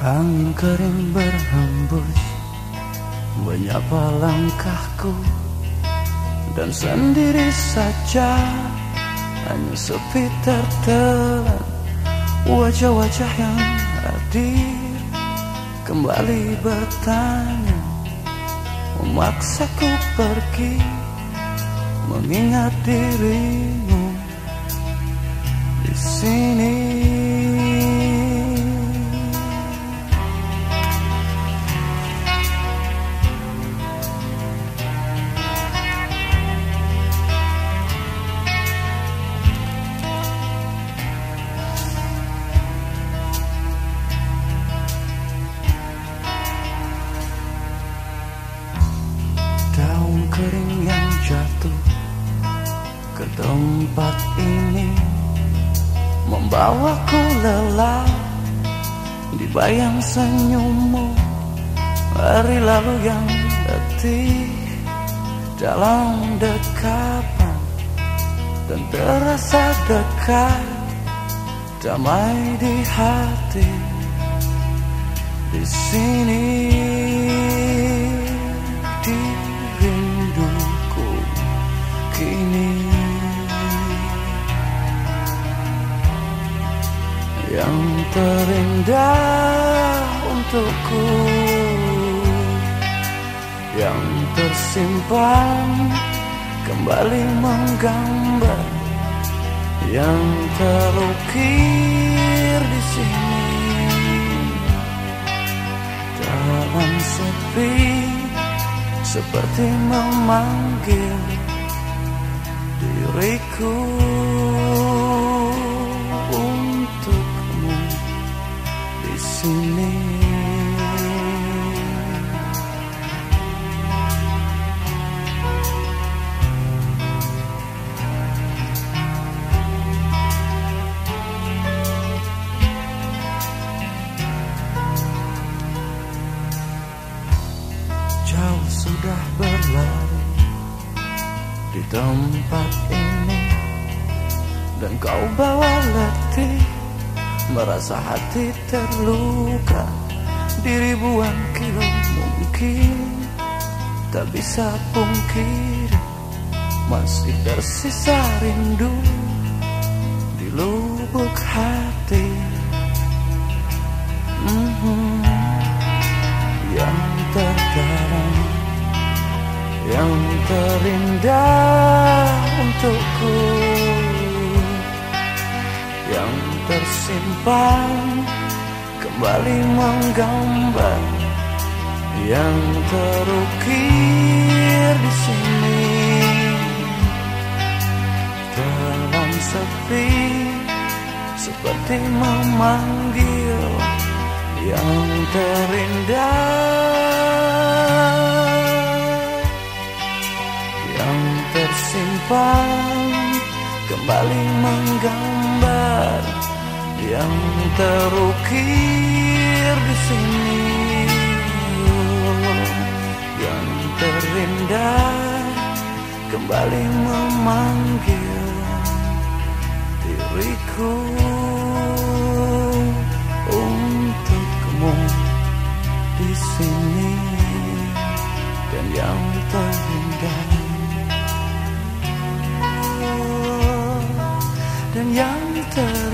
Angin kering berhembus Menyapa langkahku. Dan sendiri saja Hanya sepi tertelan. Wajah-wajah yang hadir Kembali bertanya Memaksaku pergi Mengingat dirimu tempat ini Membawaku lelah. Dibayang senyummu Hari lalu yang letih. Dalam dekapan Dan terasa dekat Damai di hati. Di sini terindah untukku. Yang tersimpan kembali menggambar. Yang terukir di sini. Dalam sepi seperti memanggil diriku di tempat ini. Dan kau bawa letih Merasa hati terluka. Di ribuan kilo mungkin Tak bisa pungkiri. Masih tersisa rindu Di lubuk Yang terindah untukku. Yang tersimpan kembali menggambar yang terukir di sini. Dalam sepi seperti memanggil yang terindah kembali menggambar yang terukir di sini. Yang terindah kembali memanggil diriku dan yang ter